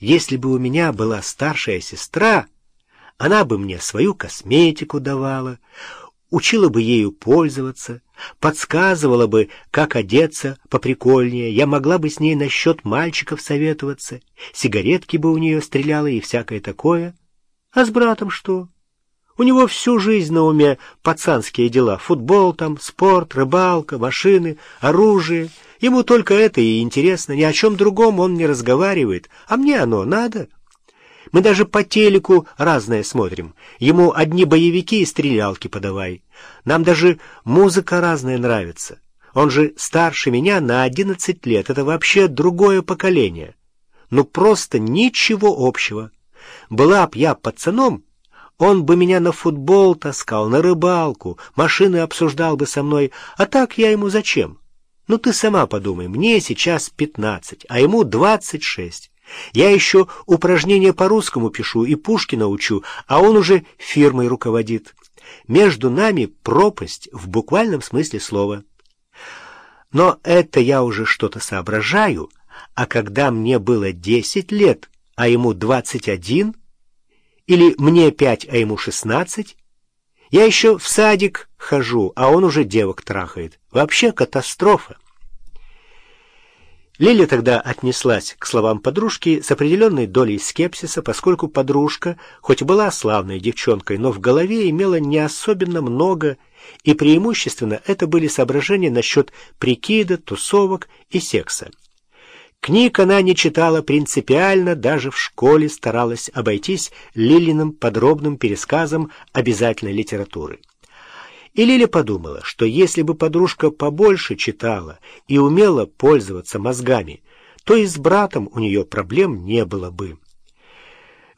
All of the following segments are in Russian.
если бы у меня была старшая сестра, она бы мне свою косметику давала, учила бы ею пользоваться, подсказывала бы, как одеться поприкольнее, я могла бы с ней насчет мальчиков советоваться, сигаретки бы у нее стреляла и всякое такое. А с братом что? У него всю жизнь на уме пацанские дела. Футбол там, спорт, рыбалка, машины, оружие. Ему только это и интересно. Ни о чем другом он не разговаривает. А мне оно надо. Мы даже по телеку разное смотрим. Ему одни боевики и стрелялки подавай. Нам даже музыка разная нравится. Он же старше меня на одиннадцать лет. Это вообще другое поколение. Ну просто ничего общего. Была б я пацаном, он бы меня на футбол таскал, на рыбалку, машины обсуждал бы со мной. А так я ему зачем? Ну ты сама подумай, мне сейчас пятнадцать, а ему двадцать шесть. Я еще упражнения по-русскому пишу и Пушкина учу, а он уже фирмой руководит. Между нами пропасть в буквальном смысле слова. Но это я уже что-то соображаю, а когда мне было десять лет, а ему двадцать один, или мне пять, а ему шестнадцать, я еще в садик хожу, а он уже девок трахает. Вообще катастрофа. Лиля тогда отнеслась к словам подружки с определенной долей скепсиса, поскольку подружка, хоть была славной девчонкой, но в голове имела не особенно много, и преимущественно это были соображения насчет прикида, тусовок и секса. Книг она не читала принципиально, даже в школе старалась обойтись Лилиным подробным пересказом обязательной литературы. И Лиля подумала, что если бы подружка побольше читала и умела пользоваться мозгами, то и с братом у нее проблем не было бы.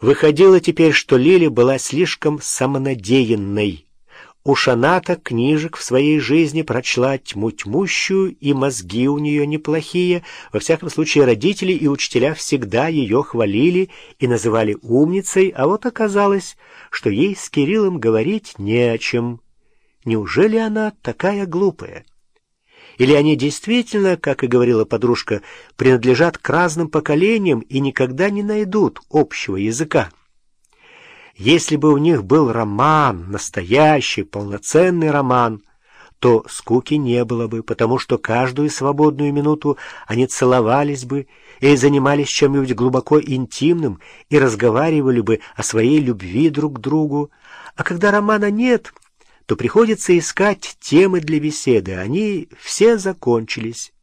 Выходило теперь, что Лиля была слишком самонадеянной. Уж она-то книжек в своей жизни прочла тьму тьмущую, и мозги у нее неплохие. Во всяком случае, родители и учителя всегда ее хвалили и называли умницей, а вот оказалось, что ей с Кириллом говорить не о чем. Неужели она такая глупая? Или они действительно, как и говорила подружка, принадлежат к разным поколениям и никогда не найдут общего языка? Если бы у них был роман, настоящий, полноценный роман, то скуки не было бы, потому что каждую свободную минуту они целовались бы и занимались чем-нибудь глубоко интимным и разговаривали бы о своей любви друг к другу. А когда романа нет то приходится искать темы для беседы. Они все закончились.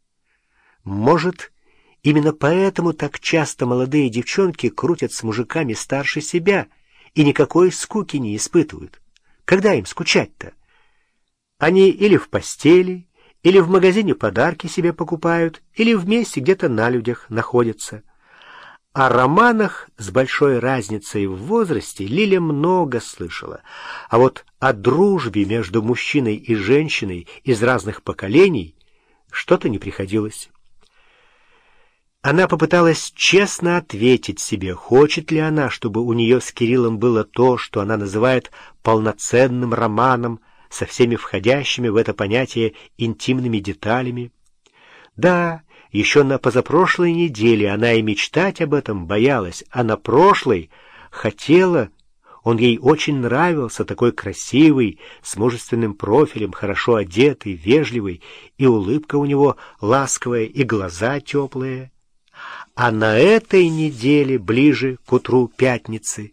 Может, именно поэтому так часто молодые девчонки крутят с мужиками старше себя и никакой скуки не испытывают. Когда им скучать-то? Они или в постели, или в магазине подарки себе покупают, или вместе где-то на людях находятся. О романах с большой разницей в возрасте Лиля много слышала, а вот о дружбе между мужчиной и женщиной из разных поколений что-то не приходилось. Она попыталась честно ответить себе, хочет ли она, чтобы у нее с Кириллом было то, что она называет полноценным романом, со всеми входящими в это понятие интимными деталями. Да, еще на позапрошлой неделе она и мечтать об этом боялась, а на прошлой хотела... Он ей очень нравился, такой красивый, с мужественным профилем, хорошо одетый, вежливый, и улыбка у него ласковая, и глаза теплые. А на этой неделе, ближе к утру пятницы,